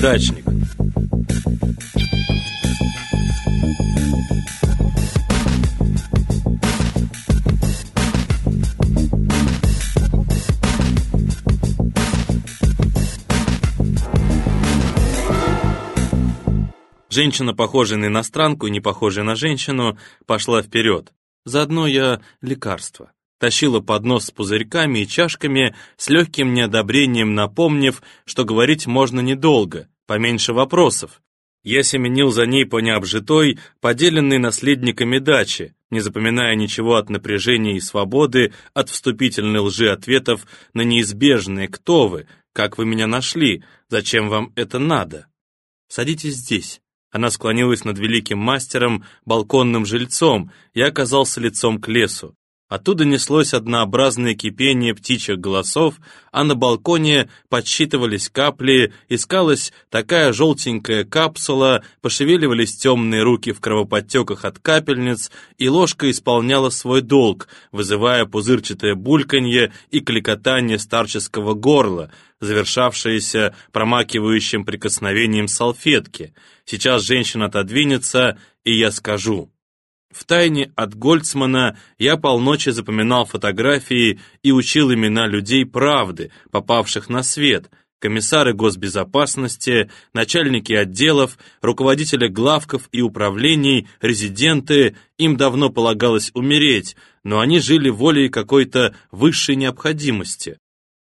неудачник. Женщина, похожая на иностранку и не похожая на женщину, пошла вперед. Заодно я лекарство. Тащила поднос с пузырьками и чашками, с легким неодобрением напомнив, что говорить можно недолго, поменьше вопросов. Я семенил за ней по необжитой, поделенной наследниками дачи, не запоминая ничего от напряжения и свободы, от вступительной лжи ответов на неизбежные «Кто вы?», «Как вы меня нашли?», «Зачем вам это надо?». «Садитесь здесь». Она склонилась над великим мастером, балконным жильцом, и оказался лицом к лесу. Оттуда неслось однообразное кипение птичьих голосов, а на балконе подсчитывались капли, искалась такая желтенькая капсула, пошевеливались темные руки в кровоподтеках от капельниц, и ложка исполняла свой долг, вызывая пузырчатое бульканье и кликотание старческого горла, завершавшееся промакивающим прикосновением салфетки. Сейчас женщина отодвинется, и я скажу. Втайне от Гольцмана я полночи запоминал фотографии и учил имена людей правды, попавших на свет, комиссары госбезопасности, начальники отделов, руководители главков и управлений, резиденты, им давно полагалось умереть, но они жили волей какой-то высшей необходимости.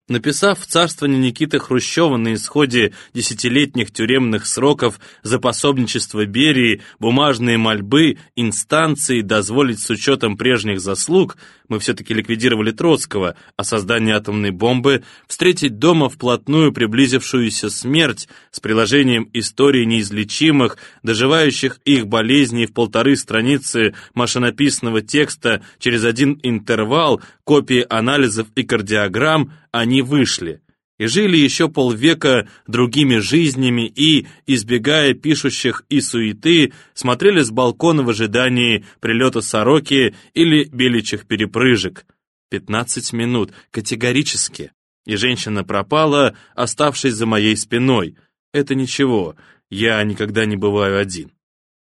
Написав в царствование Никиты Хрущева на исходе десятилетних тюремных сроков за пособничество Берии, бумажные мольбы, инстанции дозволить с учетом прежних заслуг, мы все-таки ликвидировали Троцкого, а создание атомной бомбы, встретить дома вплотную приблизившуюся смерть с приложением истории неизлечимых, доживающих их болезней в полторы страницы машинописного текста через один интервал, копии анализов и кардиограмм, они вышли и жили еще полвека другими жизнями и, избегая пишущих и суеты, смотрели с балкона в ожидании прилета сороки или беличьих перепрыжек. Пятнадцать минут, категорически. И женщина пропала, оставшись за моей спиной. Это ничего, я никогда не бываю один.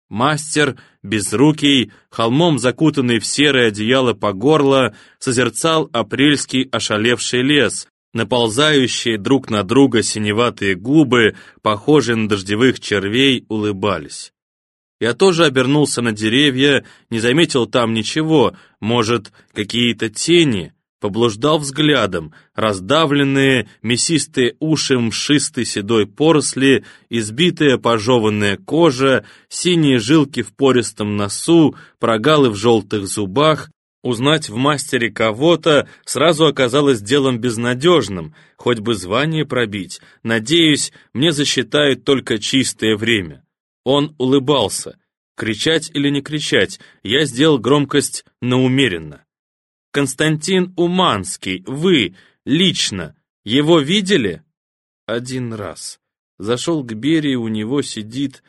Мастер, безрукий, холмом закутанный в серое одеяло по горло, созерцал апрельский ошалевший лес, наползающие друг на друга синеватые губы, похожие на дождевых червей, улыбались. Я тоже обернулся на деревья, не заметил там ничего, может, какие-то тени, поблуждал взглядом, раздавленные, мясистые уши мшистой седой поросли, избитая пожеванная кожа, синие жилки в пористом носу, прогалы в желтых зубах. Узнать в мастере кого-то сразу оказалось делом безнадежным, хоть бы звание пробить. Надеюсь, мне засчитают только чистое время. Он улыбался. Кричать или не кричать, я сделал громкость наумеренно. Константин Уманский, вы, лично, его видели? Один раз. Зашел к Берии, у него сидит...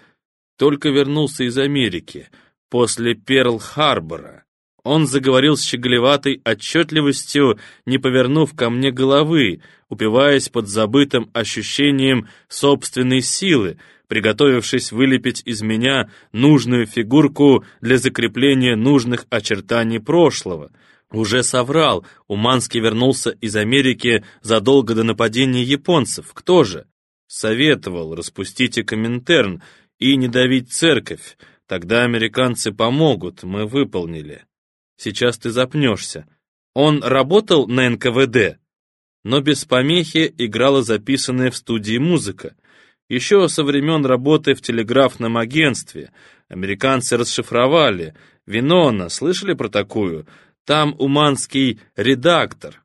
Только вернулся из Америки, после Перл-Харбора. Он заговорил с щеголеватой отчетливостью, не повернув ко мне головы, упиваясь под забытым ощущением собственной силы, приготовившись вылепить из меня нужную фигурку для закрепления нужных очертаний прошлого — уже соврал, Уманский вернулся из Америки задолго до нападения японцев. Кто же? Советовал, распустите Коминтерн и не давить церковь. Тогда американцы помогут, мы выполнили. Сейчас ты запнешься. Он работал на НКВД, но без помехи играла записанная в студии музыка. Еще со времен работы в телеграфном агентстве. Американцы расшифровали. Винона, слышали про такую? Там уманский редактор.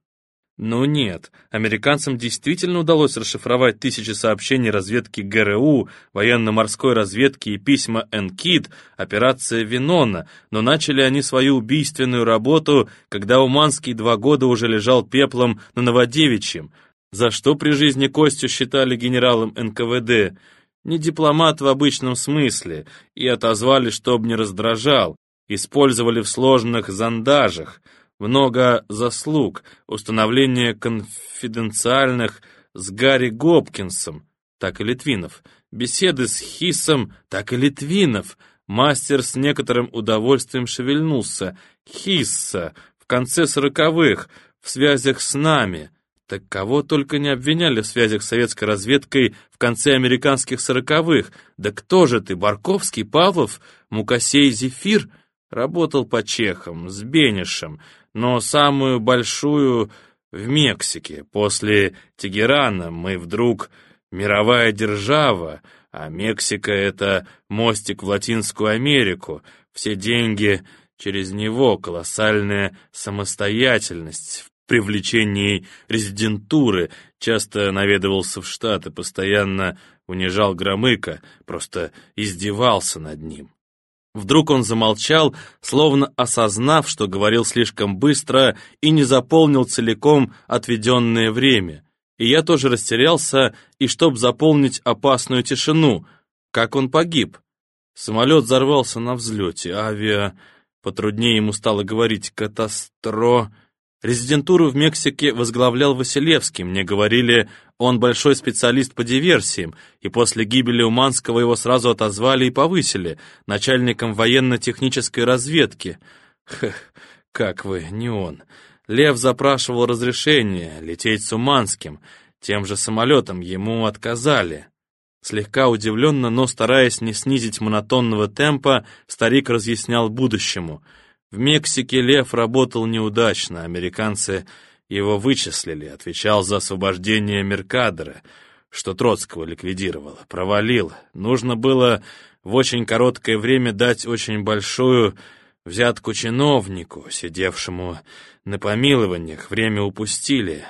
Но нет, американцам действительно удалось расшифровать тысячи сообщений разведки ГРУ, военно-морской разведки и письма НКИД, операция Винона, но начали они свою убийственную работу, когда Уманский два года уже лежал пеплом на Новодевичьем, за что при жизни Костю считали генералом НКВД, не дипломат в обычном смысле, и отозвали, чтоб не раздражал, использовали в сложных зондажах, много заслуг, установление конфиденциальных с Гарри Гопкинсом. так и Литвинов. Беседы с Хисом, так и Литвинов. Мастер с некоторым удовольствием шевельнулся. Хисса, в конце сороковых, в связях с нами. Так кого только не обвиняли в связях с советской разведкой в конце американских сороковых. Да кто же ты, Барковский, Павлов, Мукасей, Зефир? Работал по чехам, с Бенишем, но самую большую в Мексике. После Тегерана мы вдруг мировая держава, а Мексика — это мостик в Латинскую Америку. Все деньги через него, колоссальная самостоятельность в привлечении резидентуры, часто наведывался в Штаты, постоянно унижал Громыка, просто издевался над ним. Вдруг он замолчал, словно осознав, что говорил слишком быстро и не заполнил целиком отведенное время. И я тоже растерялся, и чтоб заполнить опасную тишину, как он погиб. Самолет взорвался на взлете, авиа... Потруднее ему стало говорить «катастро...» Резидентуру в Мексике возглавлял Василевский. Мне говорили, он большой специалист по диверсиям, и после гибели Уманского его сразу отозвали и повысили, начальником военно-технической разведки. Хх, как вы, не он. Лев запрашивал разрешение лететь с Уманским. Тем же самолетом ему отказали. Слегка удивленно, но стараясь не снизить монотонного темпа, старик разъяснял будущему — в Мексике Лев работал неудачно, американцы его вычислили, отвечал за освобождение Меркадера, что Троцкого ликвидировало, провалил. Нужно было в очень короткое время дать очень большую взятку чиновнику, сидевшему на помилованиях, время упустили.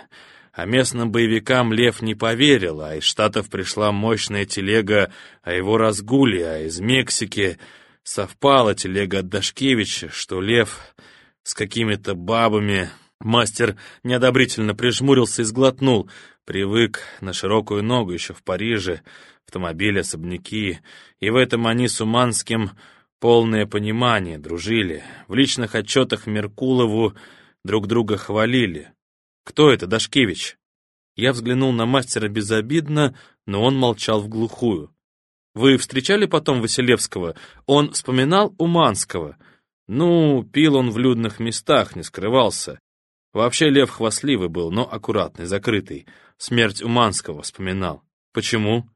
А местным боевикам Лев не поверил, а из Штатов пришла мощная телега о его разгуле, а из Мексики совпала телега от Дашкевича, что Лев с какими-то бабами... Мастер неодобрительно прижмурился и сглотнул. Привык на широкую ногу еще в Париже, автомобили, особняки. И в этом они с Уманским полное понимание, дружили. В личных отчетах Меркулову друг друга хвалили. «Кто это, Дашкевич?» Я взглянул на мастера безобидно, но он молчал в глухую. Вы встречали потом Василевского? Он вспоминал Уманского. Ну, пил он в людных местах, не скрывался. Вообще Лев хвастливый был, но аккуратный, закрытый. Смерть Уманского вспоминал. Почему?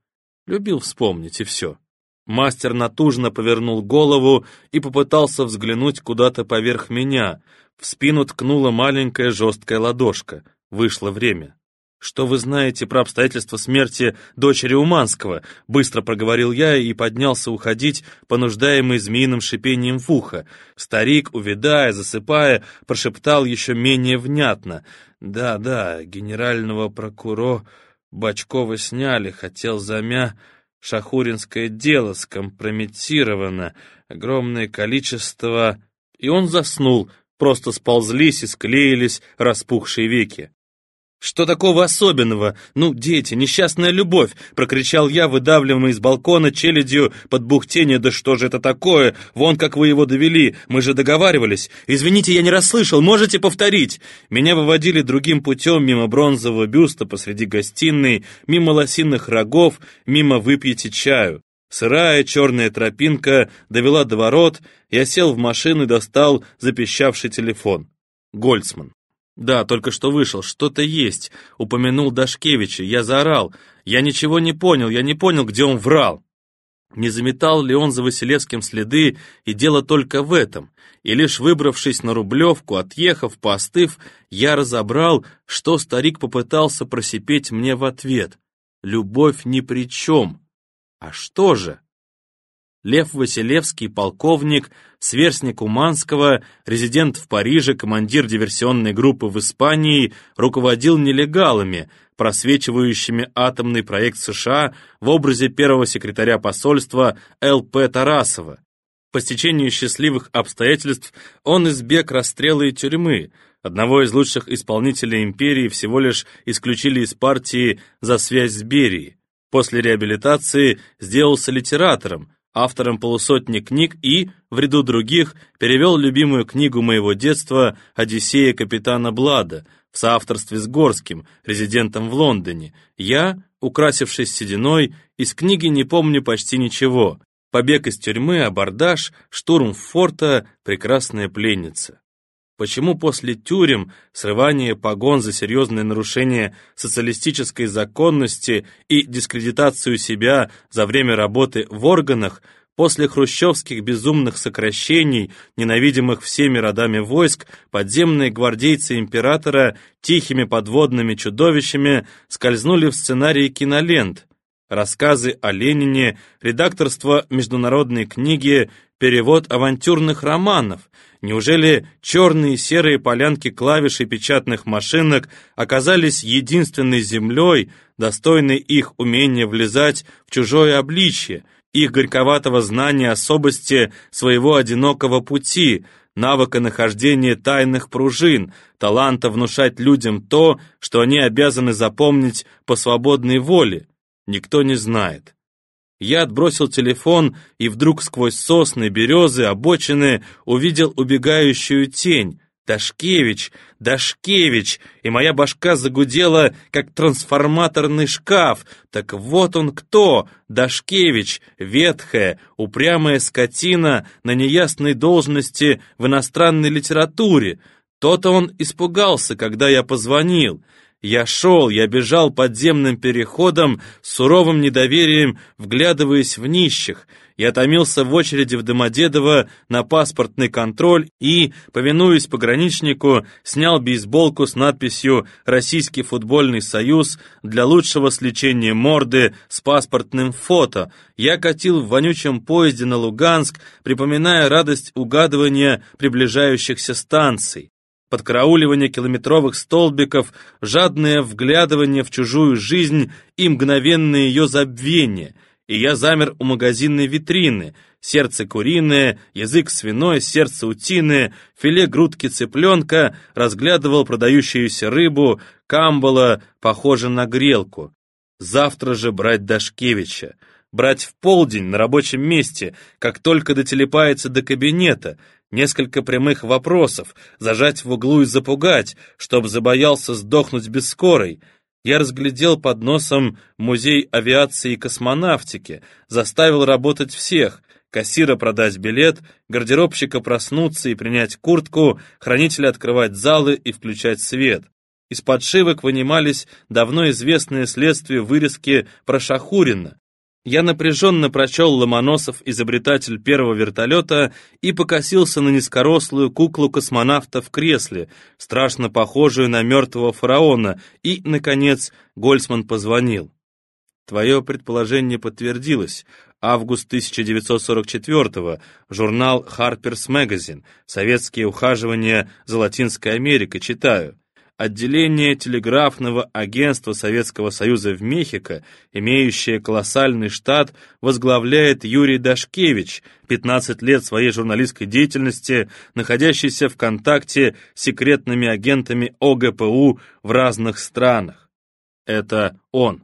Любил вспомнить, и все. Мастер натужно повернул голову и попытался взглянуть куда-то поверх меня. В спину ткнула маленькая жесткая ладошка. Вышло время. «Что вы знаете про обстоятельства смерти дочери Уманского?» Быстро проговорил я и поднялся уходить, понуждаемый змеиным шипением в ухо. Старик, увядая, засыпая, прошептал еще менее внятно. «Да, да, генерального прокурора Бачкова сняли, хотел замя...» Шахуринское дело скомпрометировано, огромное количество... И он заснул, просто сползлись и склеились распухшие веки. «Что такого особенного? Ну, дети, несчастная любовь!» — прокричал я, выдавливаемый из балкона челядью под бухтение. «Да что же это такое? Вон как вы его довели! Мы же договаривались! Извините, я не расслышал, можете повторить?» Меня выводили другим путем мимо бронзового бюста посреди гостиной, мимо лосиных рогов, мимо «выпьете чаю». Сырая черная тропинка довела до ворот, я сел в машину и достал запищавший телефон. Гольцман. «Да, только что вышел, что-то есть», — упомянул Дашкевича. Я заорал. «Я ничего не понял, я не понял, где он врал». Не заметал ли он за Василевским следы, и дело только в этом. И лишь выбравшись на Рублевку, отъехав, поостыв, я разобрал, что старик попытался просипеть мне в ответ. «Любовь ни при чем». А что же? Лев Василевский, полковник, сверстник Уманского, резидент в Париже, командир диверсионной группы в Испании, руководил нелегалами, просвечивающими атомный проект США в образе первого секретаря посольства Л.П. Тарасова. По стечению счастливых обстоятельств он избег расстрела и тюрьмы, одного из лучших исполнителей империи всего лишь исключили из партии за связь с Берией. После реабилитации сделался литератором, автором полусотни книг и, в ряду других, перевел любимую книгу моего детства «Одиссея капитана Блада» в соавторстве с Горским, резидентом в Лондоне. Я украсившись сединой, из книги не помню почти ничего. Побег из тюрьмы, абордаж, штурм форта, прекрасная пленница. Почему после тюрем, срывания погон за серьезное нарушение социалистической законности и дискредитацию себя за время работы в органах, после хрущевских безумных сокращений, ненавидимых всеми родами войск, подземные гвардейцы императора тихими подводными чудовищами скользнули в сценарии кинолент, рассказы о Ленине, редакторство международной книги, перевод авантюрных романов. Неужели черные серые полянки клавиш и печатных машинок оказались единственной землей, достойной их умения влезать в чужое обличье, их горьковатого знания особости своего одинокого пути, навыка нахождения тайных пружин, таланта внушать людям то, что они обязаны запомнить по свободной воле? Никто не знает. Я отбросил телефон и вдруг сквозь сосны, березы, обочины увидел убегающую тень. Дашкевич, Дашкевич, и моя башка загудела, как трансформаторный шкаф. Так вот он кто, Дашкевич, ветхая, упрямая скотина на неясной должности в иностранной литературе. То-то он испугался, когда я позвонил. Я шел, я бежал подземным переходом с суровым недоверием, вглядываясь в нищих. Я томился в очереди в Домодедово на паспортный контроль и, повинуясь пограничнику, снял бейсболку с надписью «Российский футбольный союз» для лучшего сличения морды с паспортным фото. Я катил в вонючем поезде на Луганск, припоминая радость угадывания приближающихся станций подкрауливание километровых столбиков, жадное вглядывание в чужую жизнь и мгновенное ее забвение. И я замер у магазинной витрины. Сердце куриное, язык свиной, сердце утиное, филе грудки цыпленка, разглядывал продающуюся рыбу, камбала, похоже на грелку. Завтра же брать Дашкевича брать в полдень на рабочем месте, как только дотелепается до кабинета, несколько прямых вопросов, зажать в углу и запугать, чтоб забоялся сдохнуть без скорой. Я разглядел под носом музей авиации и космонавтики, заставил работать всех, кассира продать билет, гардеробщика проснуться и принять куртку, хранителя открывать залы и включать свет. Из подшивок вынимались давно известные следствия вырезки про Шахурина, я напряженно прочел Ломоносов, изобретатель первого вертолета, и покосился на низкорослую куклу-космонавта в кресле, страшно похожую на мертвого фараона, и, наконец, Гольцман позвонил. Твое предположение подтвердилось. Август 1944-го, журнал Harper's Magazine, советские ухаживания за Латинской Америкой, читаю. Отделение телеграфного агентства Советского Союза в Мехико, имеющее колоссальный штат, возглавляет Юрий Дашкевич, 15 лет своей журналистской деятельности, находящийся в контакте с секретными агентами ОГПУ в разных странах. Это он.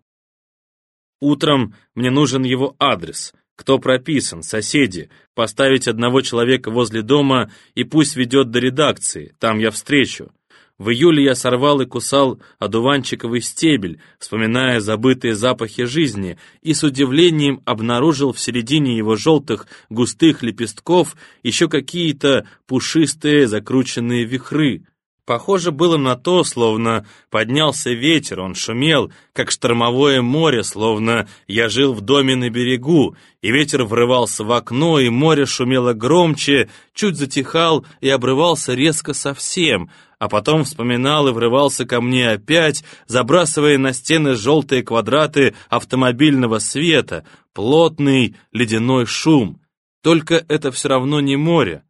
Утром мне нужен его адрес, кто прописан, соседи, поставить одного человека возле дома и пусть ведет до редакции, там я встречу. В июле я сорвал и кусал одуванчиковый стебель, вспоминая забытые запахи жизни, и с удивлением обнаружил в середине его желтых густых лепестков еще какие-то пушистые закрученные вихры. Похоже было на то, словно поднялся ветер, он шумел, как штормовое море, словно я жил в доме на берегу, и ветер врывался в окно, и море шумело громче, чуть затихал и обрывался резко совсем, а потом вспоминал и врывался ко мне опять, забрасывая на стены желтые квадраты автомобильного света, плотный ледяной шум. Только это все равно не море.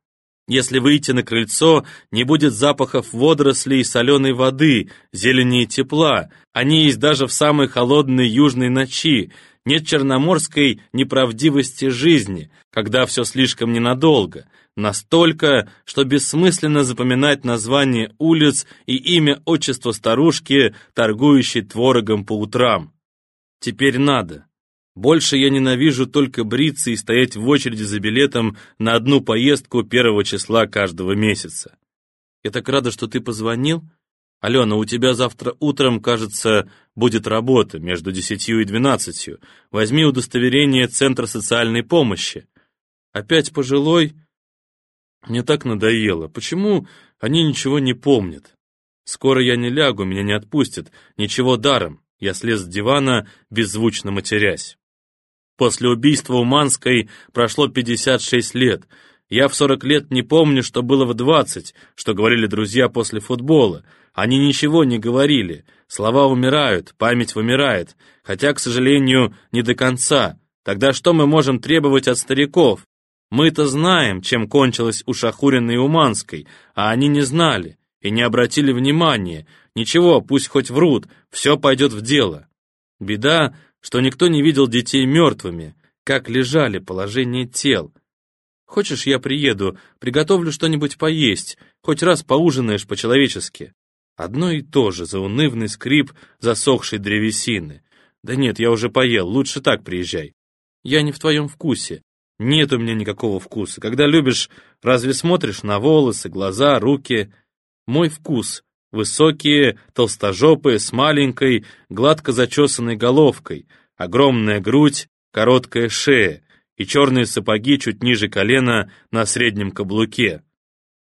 Если выйти на крыльцо, не будет запахов водорослей и соленой воды, зелени и тепла. Они есть даже в самой холодной южной ночи. Нет черноморской неправдивости жизни, когда все слишком ненадолго. Настолько, что бессмысленно запоминать название улиц и имя отчества старушки, торгующей творогом по утрам. Теперь надо. Больше я ненавижу только бриться и стоять в очереди за билетом на одну поездку первого числа каждого месяца. Я так рада, что ты позвонил. «Алена, у тебя завтра утром, кажется, будет работа между десятью и двенадцатью. Возьми удостоверение Центра социальной помощи». «Опять пожилой?» Мне так надоело. Почему они ничего не помнят? Скоро я не лягу, меня не отпустят. Ничего даром. Я слез с дивана, беззвучно матерясь. После убийства Уманской прошло 56 лет. Я в 40 лет не помню, что было в 20, что говорили друзья после футбола. Они ничего не говорили. Слова умирают, память вымирает. Хотя, к сожалению, не до конца. Тогда что мы можем требовать от стариков? Мы-то знаем, чем кончилось у Шахуриной и Уманской, а они не знали и не обратили внимания. Ничего, пусть хоть врут, все пойдет в дело. Беда, что никто не видел детей мертвыми, как лежали положение тел. Хочешь, я приеду, приготовлю что-нибудь поесть, хоть раз поужинаешь по-человечески. Одно и то же, заунывный скрип засохшей древесины. Да нет, я уже поел, лучше так приезжай. Я не в твоем вкусе. Нет у меня никакого вкуса. Когда любишь, разве смотришь на волосы, глаза, руки? Мой вкус — высокие, толстожопые, с маленькой, гладко зачесанной головкой, огромная грудь, короткая шея и черные сапоги чуть ниже колена на среднем каблуке.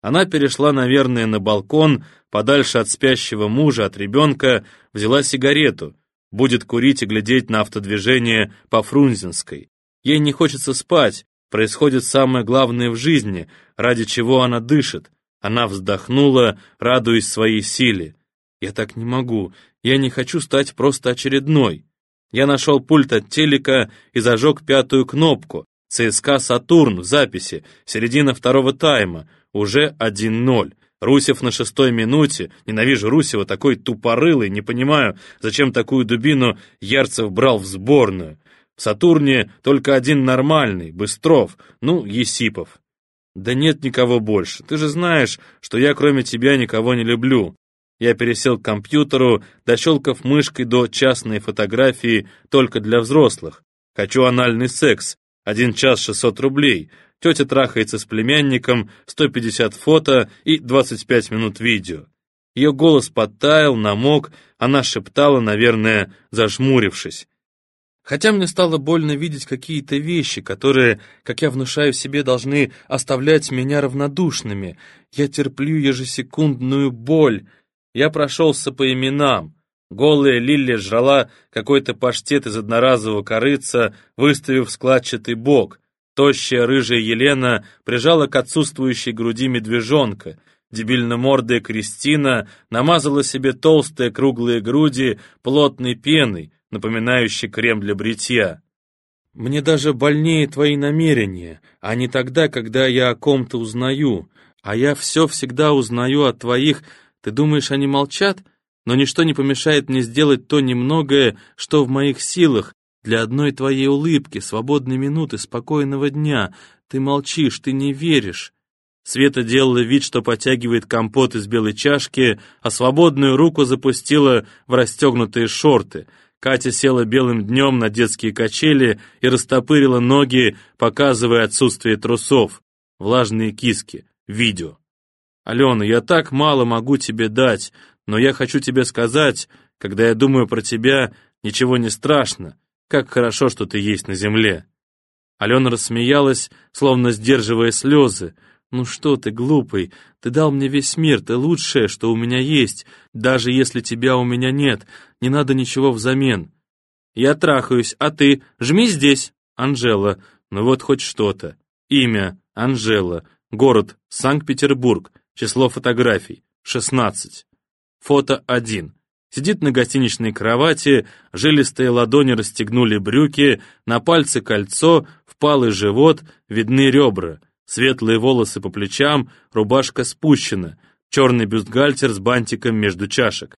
Она перешла, наверное, на балкон, подальше от спящего мужа, от ребенка, взяла сигарету, будет курить и глядеть на автодвижение по Фрунзенской. Ей не хочется спать, происходит самое главное в жизни, ради чего она дышит, она вздохнула, радуясь своей силе. «Я так не могу. Я не хочу стать просто очередной». Я нашел пульт от телека и зажег пятую кнопку. ЦСКА «Сатурн» в записи, середина второго тайма, уже 1-0. Русев на шестой минуте. Ненавижу Русева, такой тупорылый, не понимаю, зачем такую дубину Ярцев брал в сборную. В «Сатурне» только один нормальный, Быстров, ну, Есипов. «Да нет никого больше. Ты же знаешь, что я кроме тебя никого не люблю». Я пересел к компьютеру, дощелкав мышкой до частной фотографии только для взрослых. Хочу анальный секс. Один час 600 рублей. Тетя трахается с племянником, 150 фото и 25 минут видео. Ее голос подтаял, намок, она шептала, наверное, зажмурившись. Хотя мне стало больно видеть какие-то вещи, которые, как я внушаю себе, должны оставлять меня равнодушными. Я терплю ежесекундную боль. Я прошелся по именам. Голая Лилия жрала какой-то паштет из одноразового корыца, выставив складчатый бок. Тощая рыжая Елена прижала к отсутствующей груди медвежонка. Дебильно-мордая Кристина намазала себе толстые круглые груди плотной пеной, напоминающий крем для бритья. Мне даже больнее твои намерения, а не тогда, когда я о ком-то узнаю. А я все всегда узнаю от твоих. Ты думаешь, они молчат? Но ничто не помешает мне сделать то немногое, что в моих силах, для одной твоей улыбки, свободной минуты, спокойного дня. Ты молчишь, ты не веришь. Света делала вид, что потягивает компот из белой чашки, а свободную руку запустила в расстегнутые шорты — Катя села белым днем на детские качели и растопырила ноги, показывая отсутствие трусов. Влажные киски. Видео. «Алена, я так мало могу тебе дать, но я хочу тебе сказать, когда я думаю про тебя, ничего не страшно. Как хорошо, что ты есть на земле». Алена рассмеялась, словно сдерживая слезы, «Ну что ты, глупый, ты дал мне весь мир, ты лучшее, что у меня есть, даже если тебя у меня нет, не надо ничего взамен. Я трахаюсь, а ты? Жми здесь!» «Анжела, ну вот хоть что-то. Имя — Анжела, город — Санкт-Петербург, число фотографий — 16. Фото 1. Сидит на гостиничной кровати, жилистые ладони расстегнули брюки, на пальце кольцо, впалый живот, видны ребра — Светлые волосы по плечам, рубашка спущена, черный бюстгальтер с бантиком между чашек.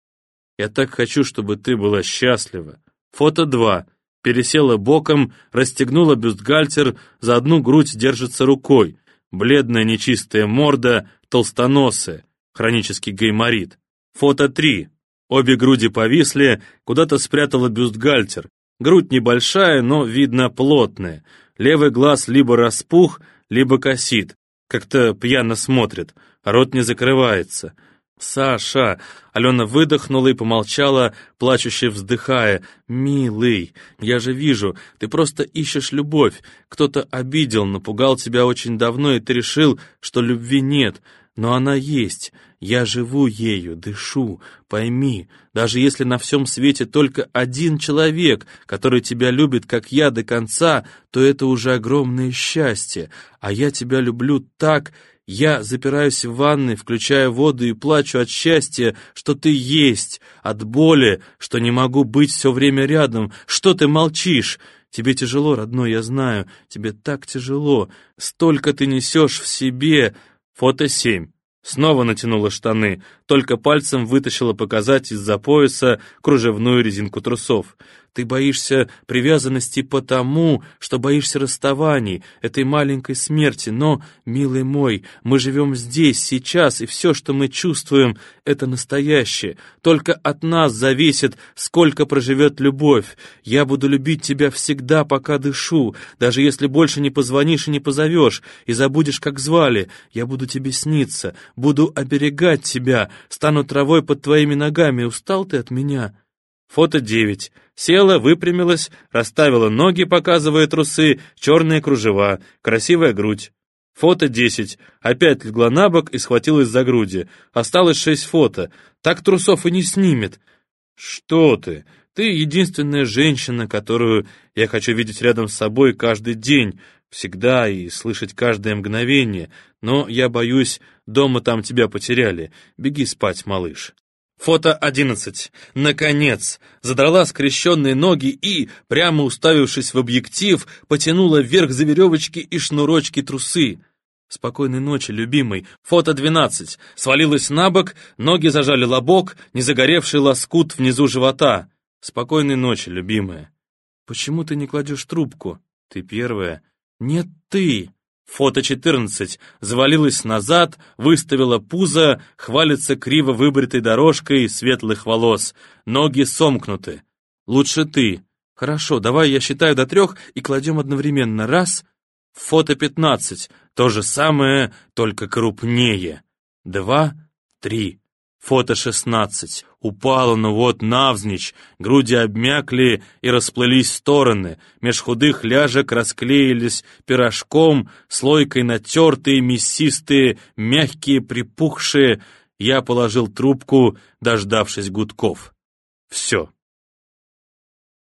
Я так хочу, чтобы ты была счастлива. Фото 2. Пересела боком, расстегнула бюстгальтер, за одну грудь держится рукой. Бледная нечистая морда, толстоносая, хронический гайморит. Фото 3. Обе груди повисли, куда-то спрятала бюстгальтер. Грудь небольшая, но, видно, плотная. Левый глаз либо распух, либо косит, как-то пьяно смотрит, рот не закрывается. «Саша!» — Алена выдохнула и помолчала, плачуще вздыхая. «Милый, я же вижу, ты просто ищешь любовь. Кто-то обидел, напугал тебя очень давно, и ты решил, что любви нет. Но она есть. Я живу ею, дышу. Пойми, даже если на всем свете только один человек, который тебя любит, как я, до конца, то это уже огромное счастье. А я тебя люблю так, я запираюсь в ванной, включаю воду и плачу от счастья, что ты есть, от боли, что не могу быть все время рядом. Что ты молчишь? Тебе тяжело, родной, я знаю, тебе так тяжело. Столько ты несешь в себе. Фото 7. Снова натянула штаны, только пальцем вытащила показать из-за пояса кружевную резинку трусов. Ты боишься привязанности потому, что боишься расставаний, этой маленькой смерти, но, милый мой, мы живем здесь, сейчас, и все, что мы чувствуем, это настоящее. Только от нас зависит, сколько проживет любовь. Я буду любить тебя всегда, пока дышу, даже если больше не позвонишь и не позовешь, и забудешь, как звали. Я буду тебе сниться, буду оберегать тебя, стану травой под твоими ногами. Устал ты от меня?» Фото 9. Села, выпрямилась, расставила ноги, показывая трусы, черные кружева, красивая грудь. Фото 10. Опять легла на бок и схватилась за груди. Осталось шесть фото. Так трусов и не снимет. Что ты? Ты единственная женщина, которую я хочу видеть рядом с собой каждый день, всегда и слышать каждое мгновение. Но я боюсь, дома там тебя потеряли. Беги спать, малыш. Фото 11. Наконец! Задрала скрещенные ноги и, прямо уставившись в объектив, потянула вверх за веревочки и шнурочки трусы. Спокойной ночи, любимый. Фото 12. Свалилась на бок, ноги зажали лобок, незагоревший лоскут внизу живота. Спокойной ночи, любимая. Почему ты не кладешь трубку? Ты первая. Нет, ты. Фото 14. Завалилась назад, выставила пузо, хвалится криво выбритой дорожкой светлых волос. Ноги сомкнуты. Лучше ты. Хорошо, давай я считаю до трех и кладем одновременно. Раз. Фото 15. То же самое, только крупнее. Два. Три. Фото 16. Упала, ну вот, навзничь, груди обмякли и расплылись в стороны, меж худых ляжек расклеились пирожком, слойкой натертые, мясистые, мягкие, припухшие. Я положил трубку, дождавшись гудков. Все.